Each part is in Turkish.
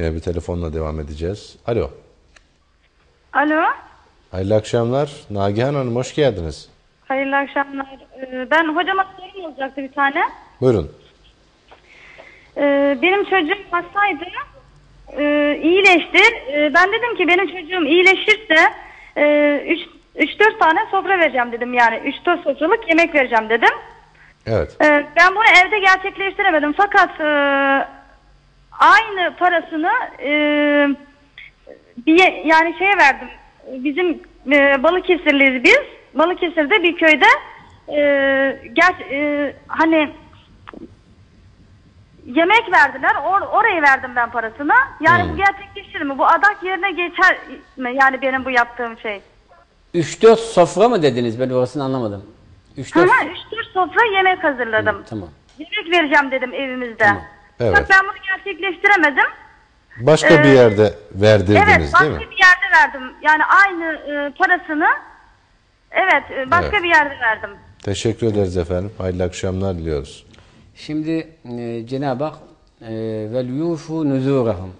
Yine bir telefonla devam edeceğiz. Alo. Alo. Hayırlı akşamlar. Nagihan Hanım hoş geldiniz. Hayırlı akşamlar. Ee, Ben hocama sorum olacaktı bir tane. Buyurun. Ee, Benim çocuğum hastaydı. Ee, iyileşti. Ee, Ben dedim ki benim çocuğum iyileşirse 3-4 tane sofra vereceğim dedim yani. 3-4 sofralık yemek vereceğim dedim. Evet. Ee, Ben bunu evde gerçekleştiremedim fakat e, aynı parasını e, bir yani şeye verdim. Bizim e, Balıkesirliyiz biz. Balıkesir'de bir köyde e, ger- e, hani yemek verdiler. Or- orayı verdim ben parasını. Yani bu gerçekleşir mi? Bu adak yerine geçer mi? Yani benim bu yaptığım şey. 3-4 sofra mı dediniz? Ben orasını anlamadım. 3-4 Ama 3-4 sofra yemek hazırladım. Tamam. Yemek vereceğim dedim evimizde. Evet. Fakat ben bunu gerçekleştiremedim. Başka bir Ee, yerde verdirdiniz Evet başka değil mi? bir yerde verdim. Yani aynı e, parasını evet e, başka Evet. bir yerde verdim. Teşekkür ederiz efendim. Hayırlı akşamlar diliyoruz. Şimdi e, Cenab-ı Hak e, vel yufu nuzurahum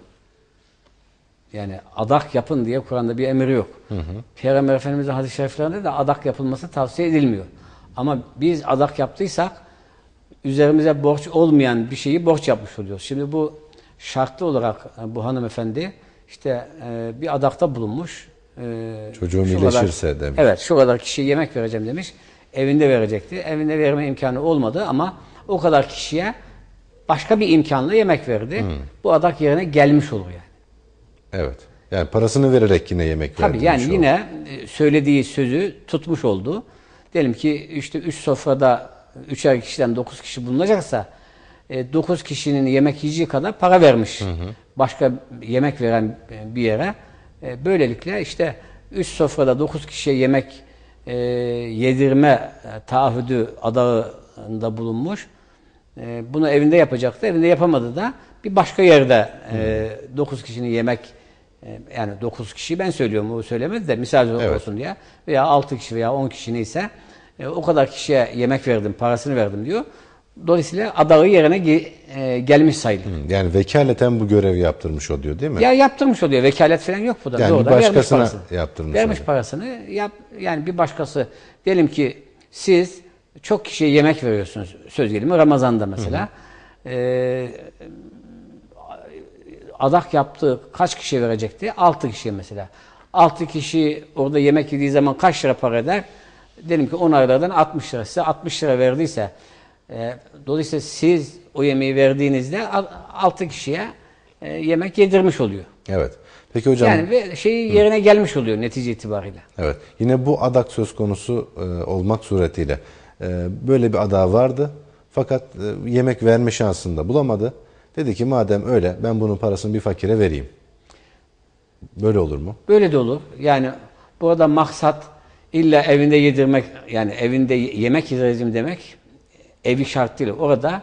yani adak yapın diye Kur'an'da bir emir yok. Peygamber Efendimiz'in hadis-i şeriflerinde de adak yapılması tavsiye edilmiyor. Ama biz adak yaptıysak üzerimize borç olmayan bir şeyi borç yapmış oluyoruz. Şimdi bu şartlı olarak e, bu hanımefendi işte e, bir adakta bulunmuş. E, Çocuğum iyileşirse demiş. Evet şu kadar kişiye yemek vereceğim demiş. Evinde verecekti. Evinde verme imkanı olmadı ama o kadar kişiye başka bir imkanla yemek verdi. Bu adak yerine gelmiş olur yani. Evet. Yani parasını vererek yine yemek Tabii verdirmiş yani oldu. yine e, söylediği sözü tutmuş oldu. Diyelim ki işte üç sofrada üçer kişiden dokuz kişi bulunacaksa e, dokuz kişinin yemek yiyeceği kadar para vermiş. Başka yemek veren e, bir yere. E, Böylelikle işte üç sofrada dokuz kişiye yemek e, yedirme e, taahhüdü adağında bulunmuş. E, bunu evinde yapacaktı. Evinde yapamadı da bir başka yerde e, 9 kişinin yemek e, yani 9 kişi ben söylüyorum o söylemedi de misal Evet. olsun diye veya 6 kişi veya 10 kişi neyse e, o kadar kişiye yemek verdim parasını verdim diyor. Dolayısıyla adağı yerine ge- e, gelmiş sayılır. Yani vekaleten bu görevi yaptırmış oluyor değil mi? Ya yaptırmış oluyor. Vekalet falan yok burada. Yani Doğrudan vermiş başkasına parasını. yaptırmış Vermiş oluyor. parasını. Yap, yani bir başkası diyelim ki siz çok kişiye yemek veriyorsunuz. Söz gelimi Ramazan'da mesela. Ee, adak yaptı kaç kişiye verecekti? 6 kişiye mesela. 6 kişi orada yemek yediği zaman kaç lira para eder? Diyelim ki 10 aylardan 60 lira. Size 60 lira verdiyse e, dolayısıyla siz o yemeği verdiğinizde 6 kişiye e, yemek yedirmiş oluyor. Evet. Peki hocam Yani ve şeyi yerine gelmiş oluyor netice itibariyle. Evet. Yine bu adak söz konusu e, olmak suretiyle e, böyle bir ada vardı. Fakat e, yemek verme şansını da bulamadı. Dedi ki madem öyle ben bunun parasını bir fakire vereyim. Böyle olur mu? Böyle de olur. Yani burada maksat illa evinde yedirmek yani evinde ye- yemek yedireceğim demek evi şart değil. Orada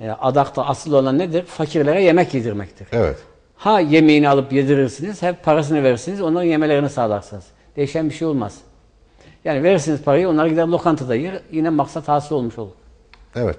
e, adakta asıl olan nedir? Fakirlere yemek yedirmektir. Evet. Ha yemeğini alıp yedirirsiniz, hep parasını verirsiniz, onların yemelerini sağlarsınız. Değişen bir şey olmaz. Yani verirsiniz parayı, onlar gider lokantada yer, yine maksat hasıl olmuş olur. Evet.